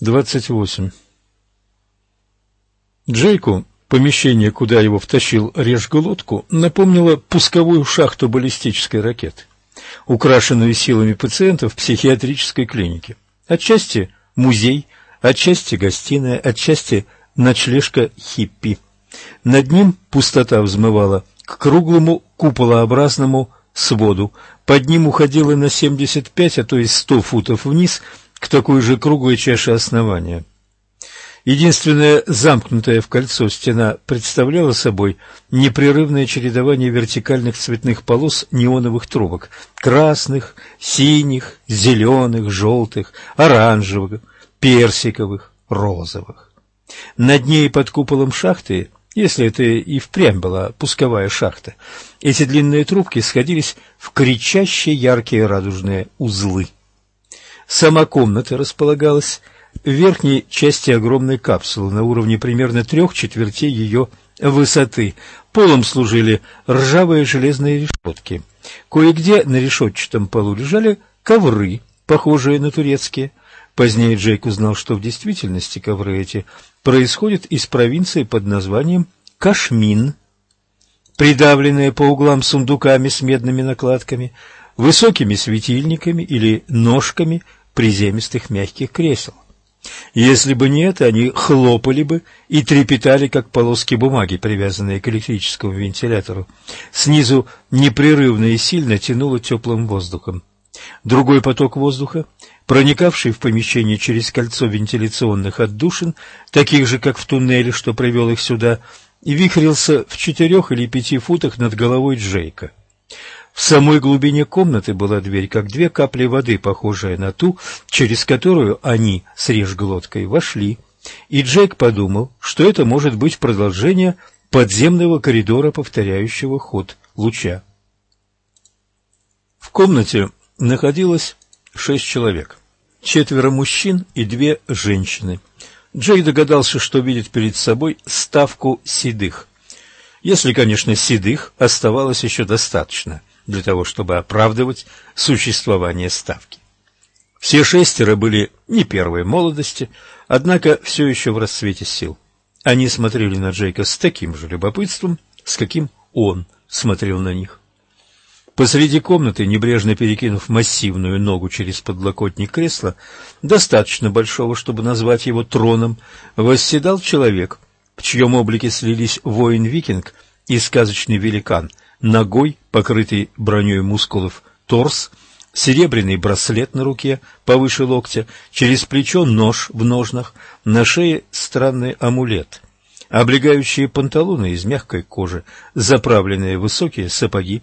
28. Джейку помещение, куда его втащил режь-глотку, напомнило пусковую шахту баллистической ракеты, украшенную силами пациентов психиатрической клинике. Отчасти музей, отчасти гостиная, отчасти ночлежка хиппи. Над ним пустота взмывала к круглому куполообразному своду. Под ним уходила на 75, а то и 100 футов вниз – к такой же круглой чаше основания. Единственная замкнутая в кольцо стена представляла собой непрерывное чередование вертикальных цветных полос неоновых трубок – красных, синих, зеленых, желтых, оранжевых, персиковых, розовых. Над ней под куполом шахты, если это и впрямь была пусковая шахта, эти длинные трубки сходились в кричащие яркие радужные узлы. Сама комната располагалась в верхней части огромной капсулы на уровне примерно трех четвертей ее высоты. Полом служили ржавые железные решетки. Кое-где на решетчатом полу лежали ковры, похожие на турецкие. Позднее Джейк узнал, что в действительности ковры эти происходят из провинции под названием Кашмин. Придавленные по углам сундуками с медными накладками, высокими светильниками или ножками приземистых мягких кресел. Если бы не это, они хлопали бы и трепетали, как полоски бумаги, привязанные к электрическому вентилятору. Снизу непрерывно и сильно тянуло теплым воздухом. Другой поток воздуха, проникавший в помещение через кольцо вентиляционных отдушин, таких же, как в туннеле, что привел их сюда, и вихрился в четырех или пяти футах над головой Джейка. В самой глубине комнаты была дверь, как две капли воды, похожая на ту, через которую они с режглоткой вошли. И Джейк подумал, что это может быть продолжение подземного коридора, повторяющего ход луча. В комнате находилось шесть человек. Четверо мужчин и две женщины. Джей догадался, что видит перед собой ставку седых. Если, конечно, седых оставалось еще достаточно – для того, чтобы оправдывать существование ставки. Все шестеро были не первой молодости, однако все еще в расцвете сил. Они смотрели на Джейка с таким же любопытством, с каким он смотрел на них. Посреди комнаты, небрежно перекинув массивную ногу через подлокотник кресла, достаточно большого, чтобы назвать его троном, восседал человек, в чьем облике слились воин-викинг и сказочный великан — ногой, покрытый броней мускулов, торс, серебряный браслет на руке повыше локтя, через плечо нож в ножнах, на шее странный амулет, облегающие панталоны из мягкой кожи, заправленные высокие сапоги.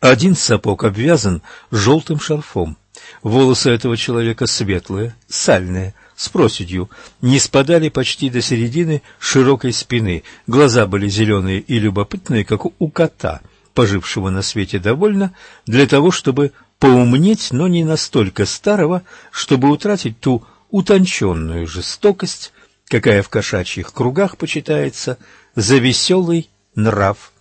Один сапог обвязан желтым шарфом. Волосы этого человека светлые, сальные, с проседью, не спадали почти до середины широкой спины, глаза были зеленые и любопытные, как у кота, пожившего на свете довольно, для того, чтобы поумнеть, но не настолько старого, чтобы утратить ту утонченную жестокость, какая в кошачьих кругах почитается за веселый нрав.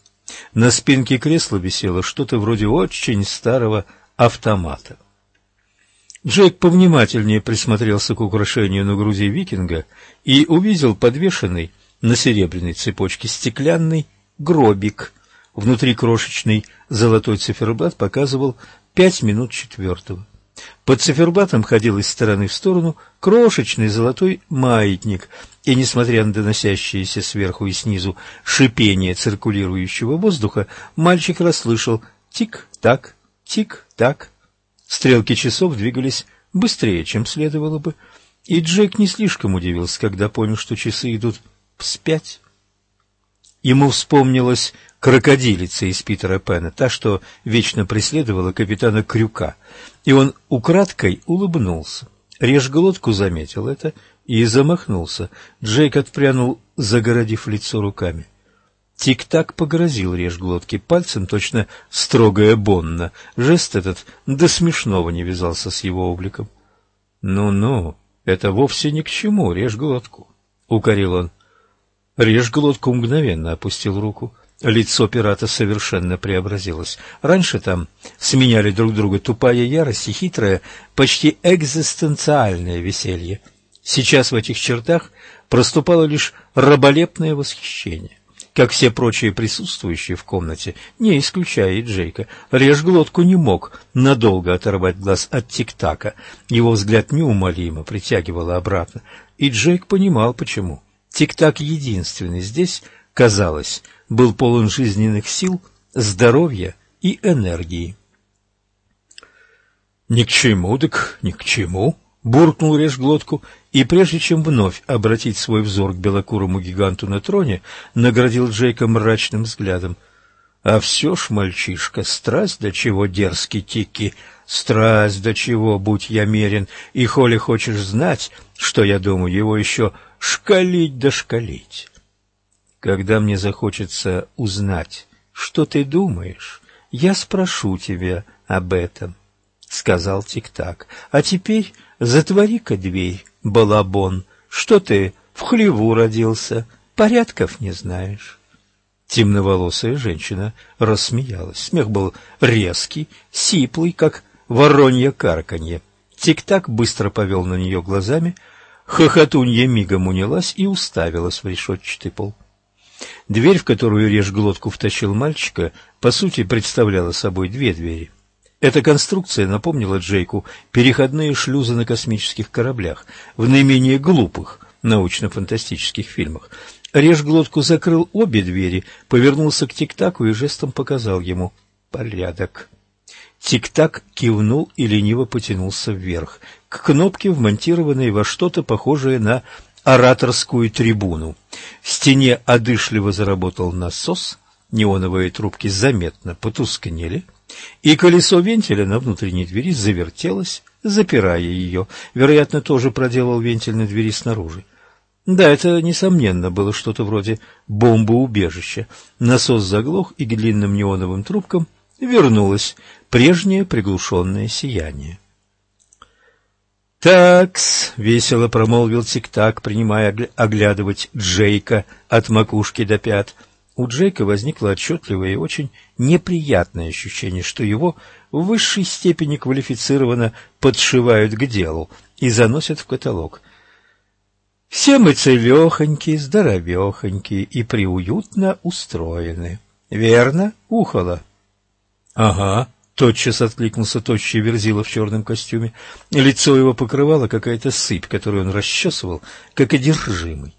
На спинке кресла висело что-то вроде очень старого автомата. Джейк повнимательнее присмотрелся к украшению на груди викинга и увидел подвешенный на серебряной цепочке стеклянный гробик. Внутри крошечный золотой циферблат показывал пять минут четвертого. Под циферблатом ходил из стороны в сторону крошечный золотой маятник, и, несмотря на доносящееся сверху и снизу шипение циркулирующего воздуха, мальчик расслышал тик-так, тик-так, Стрелки часов двигались быстрее, чем следовало бы, и Джек не слишком удивился, когда понял, что часы идут вспять. Ему вспомнилась крокодилица из Питера Пэна, та, что вечно преследовала капитана Крюка, и он украдкой улыбнулся. Режглотку заметил это и замахнулся. Джейк отпрянул, загородив лицо руками. — Тик-так погрозил режглотки пальцем, точно строгая Бонна. Жест этот до смешного не вязался с его обликом. «Ну-ну, это вовсе ни к чему, режь глотку», — укорил он. Режь глотку мгновенно опустил руку. Лицо пирата совершенно преобразилось. Раньше там сменяли друг друга тупая ярость и хитрое, почти экзистенциальное веселье. Сейчас в этих чертах проступало лишь раболепное восхищение. Как все прочие присутствующие в комнате, не исключая и Джейка, режь глотку не мог надолго оторвать глаз от тик-така. Его взгляд неумолимо притягивало обратно, и Джейк понимал, почему. Тик-так единственный здесь, казалось, был полон жизненных сил, здоровья и энергии. «Ни к чему, так ни к чему», — буркнул Режглотку, и прежде чем вновь обратить свой взор к белокурому гиганту на троне, наградил Джейка мрачным взглядом. «А все ж, мальчишка, страсть до чего дерзкий тики, страсть до чего, будь я мерен, и холи хочешь знать, что я думаю, его еще шкалить да шкалить. Когда мне захочется узнать, что ты думаешь, я спрошу тебя об этом». — сказал Тик-Так. — А теперь затвори-ка дверь, балабон. Что ты в хлеву родился, порядков не знаешь. Темноволосая женщина рассмеялась. Смех был резкий, сиплый, как воронье карканье. Тик-так быстро повел на нее глазами. Хохотунья мигом унялась и уставилась в решетчатый пол. Дверь, в которую режь глотку втащил мальчика, по сути представляла собой две двери — эта конструкция напомнила Джейку переходные шлюзы на космических кораблях в наименее глупых научно-фантастических фильмах. Реж глотку закрыл обе двери, повернулся к Тик-Таку и жестом показал ему «порядок». Тик-Так кивнул и лениво потянулся вверх, к кнопке, вмонтированной во что-то похожее на ораторскую трибуну. В стене одышливо заработал насос, неоновые трубки заметно потускнели — и колесо вентиля на внутренней двери завертелось, запирая ее. Вероятно, тоже проделал вентиль на двери снаружи. Да, это, несомненно, было что-то вроде бомбоубежища. Насос заглох, и к длинным неоновым трубкам вернулось прежнее приглушенное сияние. «Такс!» — весело промолвил Тик-Так, принимая оглядывать Джейка от макушки до пят — у Джейка возникло отчетливое и очень неприятное ощущение, что его в высшей степени квалифицированно подшивают к делу и заносят в каталог. Все мы целехонькие, здоровехонькие и приуютно устроены. Верно, Ухало? — Ага, — тотчас откликнулся тощий верзила в черном костюме. Лицо его покрывало какая-то сыпь, которую он расчесывал, как одержимый. —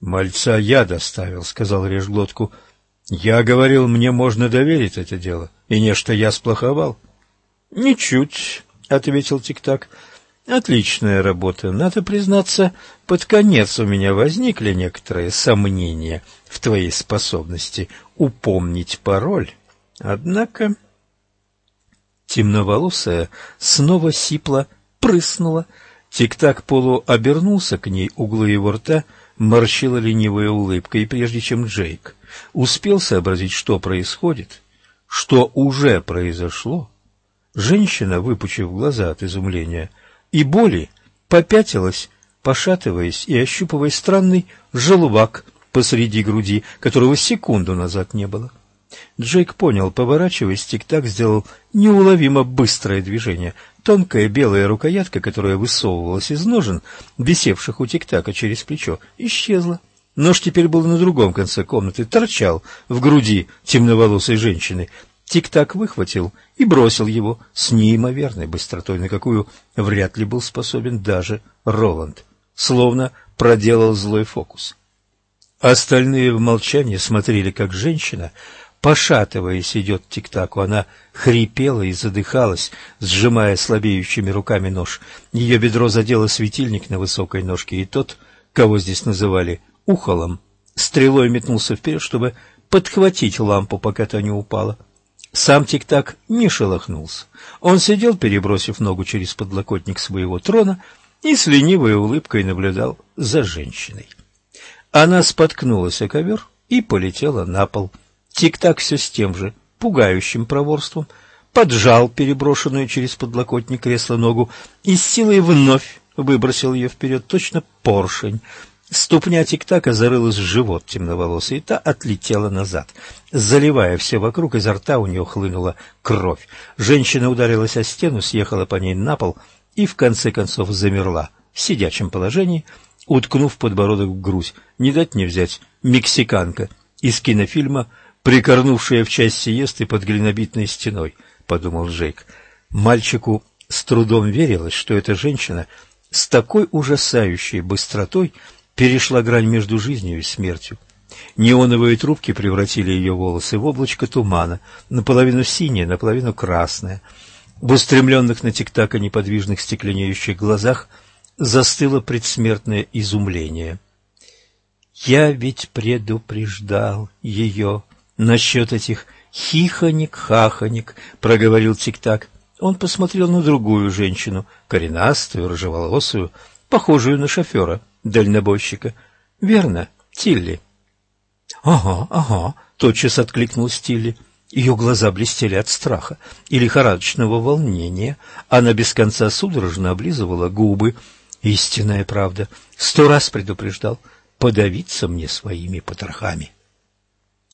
Мальца я доставил, — сказал Режглотку. — Я говорил, мне можно доверить это дело, и нечто я сплоховал. — Ничуть, — ответил Тик-Так. — Отличная работа. Надо признаться, под конец у меня возникли некоторые сомнения в твоей способности упомнить пароль. Однако... Темноволосая снова сипло прыснула. Тик-так полу обернулся к ней, углы его рта — морщила ленивая улыбка, и прежде чем Джейк успел сообразить, что происходит, что уже произошло, женщина, выпучив глаза от изумления и боли, попятилась, пошатываясь и ощупывая странный желвак посреди груди, которого секунду назад не было. Джейк понял, поворачиваясь, тик-так сделал неуловимо быстрое движение. Тонкая белая рукоятка, которая высовывалась из ножен, висевших у тик-така через плечо, исчезла. Нож теперь был на другом конце комнаты, торчал в груди темноволосой женщины. Тик-так выхватил и бросил его с неимоверной быстротой, на какую вряд ли был способен даже Роланд, словно проделал злой фокус. Остальные в молчании смотрели, как женщина Пошатываясь, идет тик-таку. Она хрипела и задыхалась, сжимая слабеющими руками нож. Ее бедро задело светильник на высокой ножке, и тот, кого здесь называли ухолом, стрелой метнулся вперед, чтобы подхватить лампу, пока та не упала. Сам тик-так не шелохнулся. Он сидел, перебросив ногу через подлокотник своего трона, и с ленивой улыбкой наблюдал за женщиной. Она споткнулась о ковер и полетела на пол. Тик-так все с тем же пугающим проворством поджал переброшенную через подлокотник кресла ногу и с силой вновь выбросил ее вперед, точно поршень. Ступня тик-така зарылась в живот темноволосой, и та отлетела назад. Заливая все вокруг, изо рта у нее хлынула кровь. Женщина ударилась о стену, съехала по ней на пол и в конце концов замерла, в сидячем положении, уткнув подбородок в грудь. Не дать не взять мексиканка из кинофильма «Прикорнувшая в часть сиесты под глинобитной стеной», — подумал Джейк. Мальчику с трудом верилось, что эта женщина с такой ужасающей быстротой перешла грань между жизнью и смертью. Неоновые трубки превратили ее волосы в облачко тумана, наполовину синее, наполовину красное. В устремленных на тиктака неподвижных стекленеющих глазах застыло предсмертное изумление. «Я ведь предупреждал ее насчет этих хихоник-хахоник», — проговорил тиктак. Он посмотрел на другую женщину, коренастую, рыжеволосую, похожую на шофера, дальнобойщика. «Верно, Тилли». «Ага, ага», — тотчас откликнулась Тилли. Ее глаза блестели от страха и лихорадочного волнения. Она без конца судорожно облизывала губы. Истинная правда. Сто раз предупреждал подавиться мне своими потрохами.